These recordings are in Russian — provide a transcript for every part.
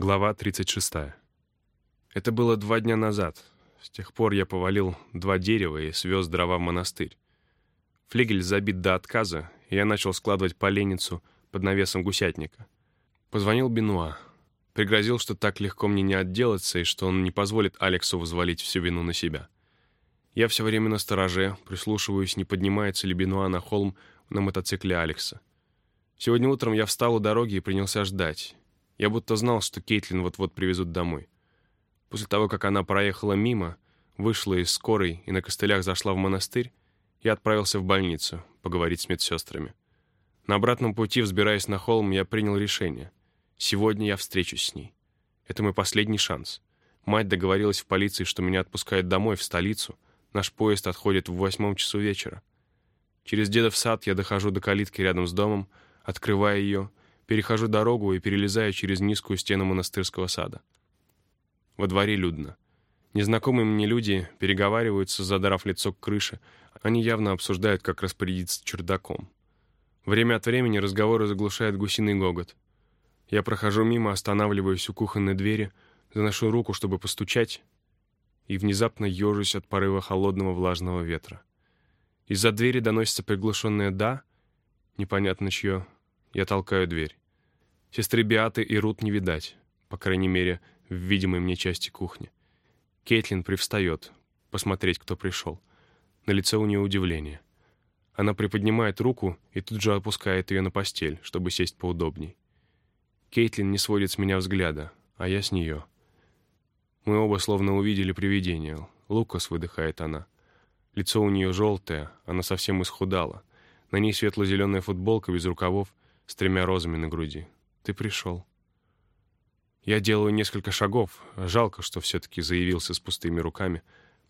Глава 36. Это было два дня назад. С тех пор я повалил два дерева и свез дрова в монастырь. Флигель забит до отказа, и я начал складывать поленницу под навесом гусятника. Позвонил Бенуа. Пригрозил, что так легко мне не отделаться, и что он не позволит Алексу взвалить всю вину на себя. Я все время на стороже, прислушиваюсь, не поднимается ли Бенуа на холм на мотоцикле Алекса. Сегодня утром я встал у дороги и принялся ждать. Я будто знал, что Кейтлин вот-вот привезут домой. После того, как она проехала мимо, вышла из скорой и на костылях зашла в монастырь, я отправился в больницу поговорить с медсестрами. На обратном пути, взбираясь на холм, я принял решение. Сегодня я встречусь с ней. Это мой последний шанс. Мать договорилась в полиции, что меня отпускают домой, в столицу. Наш поезд отходит в восьмом часу вечера. Через дедов сад я дохожу до калитки рядом с домом, открываю ее Перехожу дорогу и перелезаю через низкую стену монастырского сада. Во дворе людно. Незнакомые мне люди переговариваются, задрав лицо к крыше. Они явно обсуждают, как распорядиться чердаком. Время от времени разговоры заглушает гусиный гогот. Я прохожу мимо, останавливаюсь у кухонной двери, заношу руку, чтобы постучать, и внезапно ежусь от порыва холодного влажного ветра. Из-за двери доносится приглушенное «да», непонятно чье, я толкаю дверь. Сестры Биаты и Рут не видать, по крайней мере, в видимой мне части кухни. Кейтлин привстает, посмотреть, кто пришел. На лице у нее удивление. Она приподнимает руку и тут же опускает ее на постель, чтобы сесть поудобней. Кейтлин не сводит с меня взгляда, а я с нее. Мы оба словно увидели привидение. «Лукас», — выдыхает она. Лицо у нее желтое, она совсем исхудала. На ней светло-зеленая футболка без рукавов с тремя розами на груди. Ты пришел. Я делаю несколько шагов. Жалко, что все-таки заявился с пустыми руками.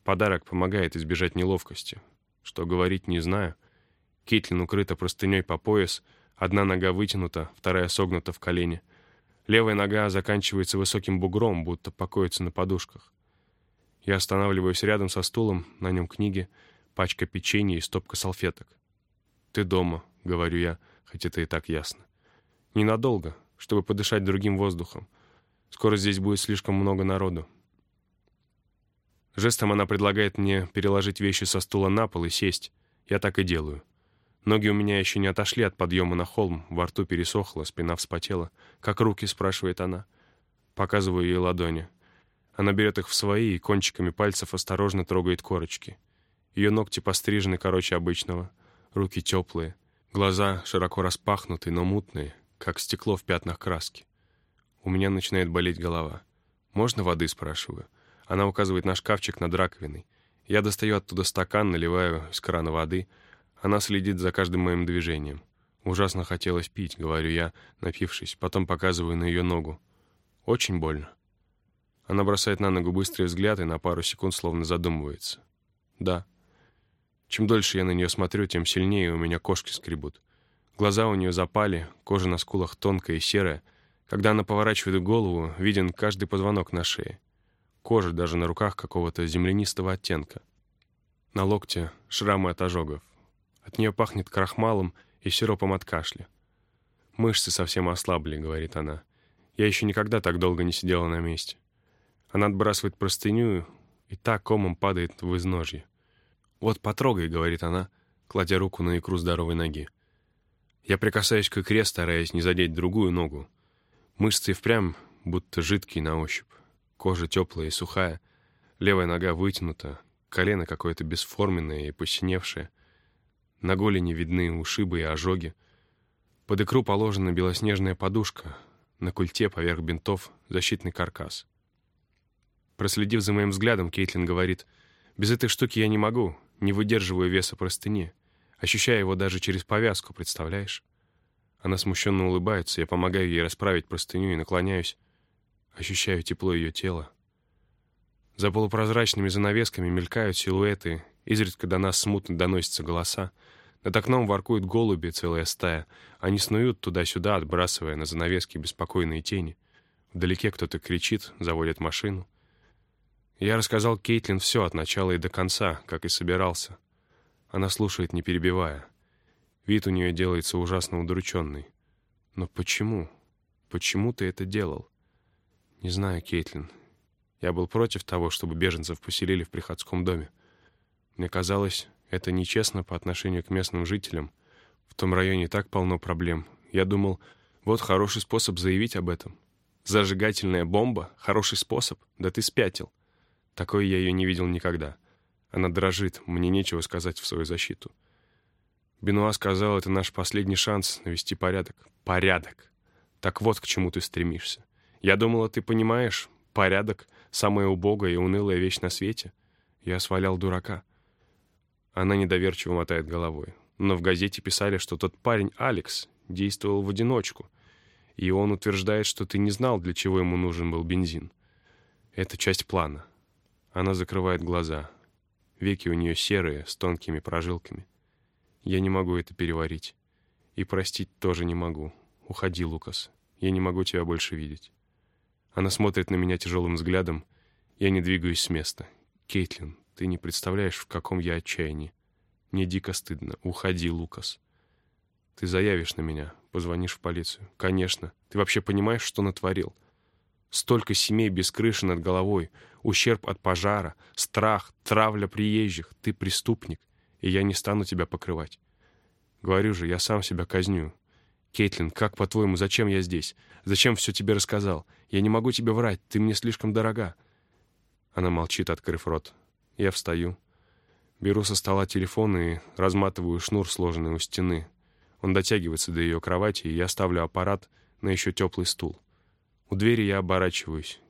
Подарок помогает избежать неловкости. Что говорить, не знаю. Кейтлин укрыта простыней по пояс, одна нога вытянута, вторая согнута в колене. Левая нога заканчивается высоким бугром, будто покоится на подушках. Я останавливаюсь рядом со стулом, на нем книги, пачка печенья и стопка салфеток. «Ты дома», — говорю я, хоть это и так ясно. «Ненадолго, чтобы подышать другим воздухом. Скоро здесь будет слишком много народу. Жестом она предлагает мне переложить вещи со стула на пол и сесть. Я так и делаю. Ноги у меня еще не отошли от подъема на холм, во рту пересохло, спина вспотела. «Как руки?» — спрашивает она. Показываю ей ладони. Она берет их в свои и кончиками пальцев осторожно трогает корочки. Ее ногти пострижены короче обычного, руки теплые, глаза широко распахнуты, но мутные, как стекло в пятнах краски. У меня начинает болеть голова. «Можно воды?» — спрашиваю. Она указывает на шкафчик над раковиной. Я достаю оттуда стакан, наливаю из крана воды. Она следит за каждым моим движением. Ужасно хотелось пить, говорю я, напившись. Потом показываю на ее ногу. Очень больно. Она бросает на ногу быстрый взгляд и на пару секунд словно задумывается. Да. Чем дольше я на нее смотрю, тем сильнее у меня кошки скребут. Глаза у нее запали, кожа на скулах тонкая и серая. Когда она поворачивает голову, виден каждый позвонок на шее. Кожа даже на руках какого-то землянистого оттенка. На локте шрамы от ожогов. От нее пахнет крахмалом и сиропом от кашля. «Мышцы совсем ослабли», — говорит она. «Я еще никогда так долго не сидела на месте». Она отбрасывает простыню, и та комом падает в изножье. «Вот потрогай», — говорит она, кладя руку на икру здоровой ноги. Я прикасаюсь к икре, стараясь не задеть другую ногу. Мышцы впрямь будто жидкие на ощупь. Кожа теплая и сухая. Левая нога вытянута. Колено какое-то бесформенное и посиневшее. На голени видны ушибы и ожоги. Под икру положена белоснежная подушка. На культе поверх бинтов защитный каркас. Проследив за моим взглядом, Кейтлин говорит, «Без этой штуки я не могу, не выдерживаю веса простыни ощущая его даже через повязку, представляешь? Она смущенно улыбается, я помогаю ей расправить простыню и наклоняюсь, ощущаю тепло ее тела. За полупрозрачными занавесками мелькают силуэты, изредка до нас смутно доносятся голоса. Над окном воркуют голуби, целая стая. Они снуют туда-сюда, отбрасывая на занавески беспокойные тени. Вдалеке кто-то кричит, заводит машину. Я рассказал Кейтлин все от начала и до конца, как и собирался. Она слушает, не перебивая. Вид у нее делается ужасно удрученный. Но почему? Почему ты это делал? Не знаю, Кейтлин. Я был против того, чтобы беженцев поселили в приходском доме. Мне казалось, это нечестно по отношению к местным жителям. В том районе так полно проблем. Я думал, вот хороший способ заявить об этом. Зажигательная бомба — хороший способ. Да ты спятил. Такой я ее не видел никогда. Она дрожит, мне нечего сказать в свою защиту. Бенуа сказал, это наш последний шанс навести порядок. Порядок. Так вот к чему ты стремишься. Я думала, ты понимаешь, порядок — самая убогая и унылая вещь на свете. Я свалял дурака. Она недоверчиво мотает головой. Но в газете писали, что тот парень, Алекс, действовал в одиночку. И он утверждает, что ты не знал, для чего ему нужен был бензин. Это часть плана. Она закрывает глаза. Веки у нее серые, с тонкими прожилками. Я не могу это переварить. И простить тоже не могу. Уходи, Лукас. Я не могу тебя больше видеть. Она смотрит на меня тяжелым взглядом. Я не двигаюсь с места. Кейтлин, ты не представляешь, в каком я отчаянии. Мне дико стыдно. Уходи, Лукас. Ты заявишь на меня, позвонишь в полицию. Конечно. Ты вообще понимаешь, что натворил? Столько семей без крыши над головой, ущерб от пожара, страх, травля приезжих. Ты преступник, и я не стану тебя покрывать. Говорю же, я сам себя казню. Кейтлин, как по-твоему, зачем я здесь? Зачем все тебе рассказал? Я не могу тебе врать, ты мне слишком дорога. Она молчит, открыв рот. Я встаю. Беру со стола телефон и разматываю шнур, сложенный у стены. Он дотягивается до ее кровати, и я ставлю аппарат на еще теплый стул. У двери я оборачиваюсь.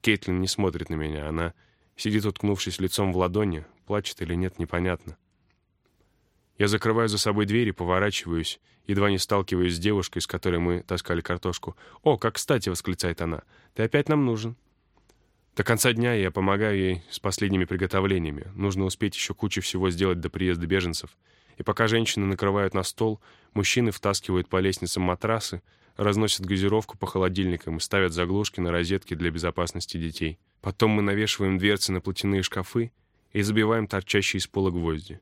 Кейтлин не смотрит на меня. Она сидит, уткнувшись лицом в ладони. Плачет или нет, непонятно. Я закрываю за собой дверь и поворачиваюсь, едва не сталкиваюсь с девушкой, с которой мы таскали картошку. «О, как кстати!» — восклицает она. «Ты опять нам нужен». До конца дня я помогаю ей с последними приготовлениями. Нужно успеть еще кучу всего сделать до приезда беженцев. И пока женщины накрывают на стол, мужчины втаскивают по лестницам матрасы, разносят газировку по холодильникам и ставят заглушки на розетки для безопасности детей. Потом мы навешиваем дверцы на платяные шкафы и забиваем торчащие из пола гвозди.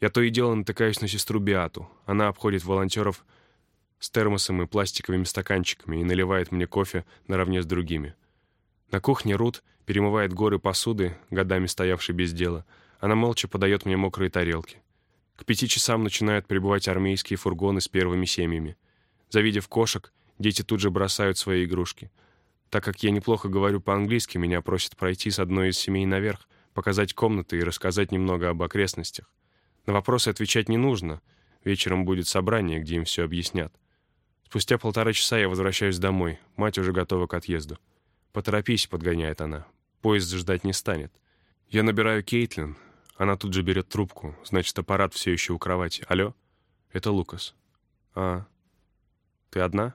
Я то и дело натыкаюсь на сестру Биату. Она обходит волонтеров с термосом и пластиковыми стаканчиками и наливает мне кофе наравне с другими. На кухне Рут перемывает горы посуды, годами стоявшей без дела. Она молча подает мне мокрые тарелки. К пяти часам начинают прибывать армейские фургоны с первыми семьями. Завидев кошек, дети тут же бросают свои игрушки. Так как я неплохо говорю по-английски, меня просят пройти с одной из семей наверх, показать комнаты и рассказать немного об окрестностях. На вопросы отвечать не нужно. Вечером будет собрание, где им все объяснят. Спустя полтора часа я возвращаюсь домой. Мать уже готова к отъезду. «Поторопись», — подгоняет она. «Поезд ждать не станет». Я набираю Кейтлин. Она тут же берет трубку. Значит, аппарат все еще у кровати. «Алло?» «Это Лукас». «А, ты одна?»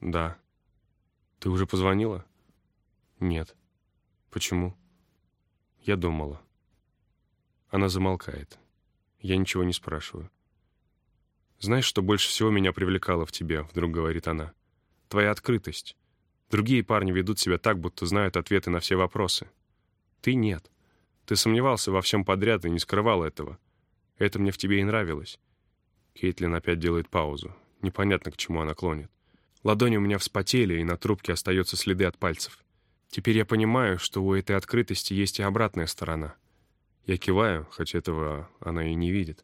«Да». «Ты уже позвонила?» «Нет». «Почему?» «Я думала». Она замолкает. Я ничего не спрашиваю. «Знаешь, что больше всего меня привлекало в тебе?» — вдруг говорит она. «Твоя открытость. Другие парни ведут себя так, будто знают ответы на все вопросы. Ты нет. Ты сомневался во всем подряд и не скрывал этого. Это мне в тебе и нравилось». Кейтлин опять делает паузу. Непонятно, к чему она клонит. Ладони у меня вспотели, и на трубке остаются следы от пальцев. Теперь я понимаю, что у этой открытости есть и обратная сторона — я киваю, хоть этого она и не видит.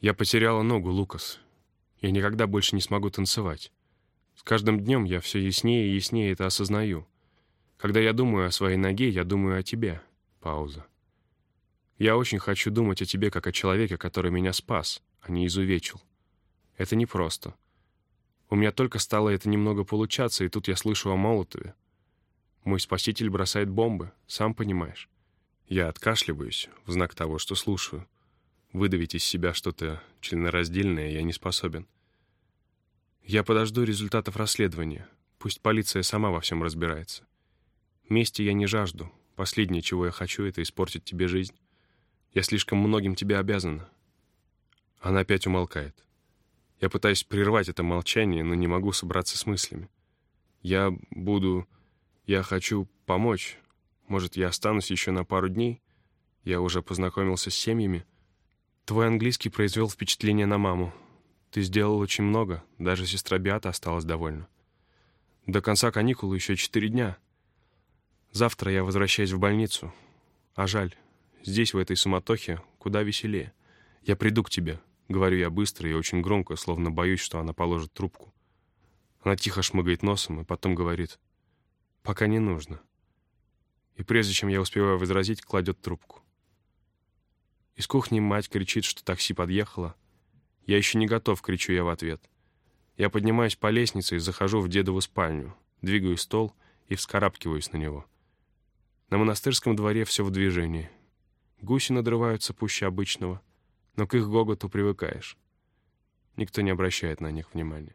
Я потеряла ногу, Лукас. Я никогда больше не смогу танцевать. С каждым днем я все яснее и яснее это осознаю. Когда я думаю о своей ноге, я думаю о тебе. Пауза. Я очень хочу думать о тебе как о человеке, который меня спас, а не изувечил. Это непросто. У меня только стало это немного получаться, и тут я слышу о Молотове. Мой спаситель бросает бомбы, сам понимаешь. Я откашливаюсь в знак того, что слушаю. Выдавить из себя что-то членораздельное я не способен. Я подожду результатов расследования. Пусть полиция сама во всем разбирается. Мести я не жажду. Последнее, чего я хочу, это испортить тебе жизнь. Я слишком многим тебе обязана. Она опять умолкает. Я пытаюсь прервать это молчание, но не могу собраться с мыслями. Я буду... Я хочу помочь, может, я останусь еще на пару дней? Я уже познакомился с семьями. Твой английский произвел впечатление на маму. Ты сделал очень много, даже сестра Биата осталась довольна. До конца каникул еще четыре дня. Завтра я возвращаюсь в больницу. А жаль, здесь, в этой суматохе, куда веселее. Я приду к тебе, говорю я быстро и очень громко, словно боюсь, что она положит трубку. Она тихо шмыгает носом и потом говорит, «Пока не нужно». И прежде чем я успеваю возразить, кладет трубку. Из кухни мать кричит, что такси подъехало. Я еще не готов, кричу я в ответ. Я поднимаюсь по лестнице и захожу в дедову спальню, двигаю стол и вскарабкиваюсь на него. На монастырском дворе все в движении. Гуси надрываются пуще обычного, но к их гоготу привыкаешь. Никто не обращает на них внимания.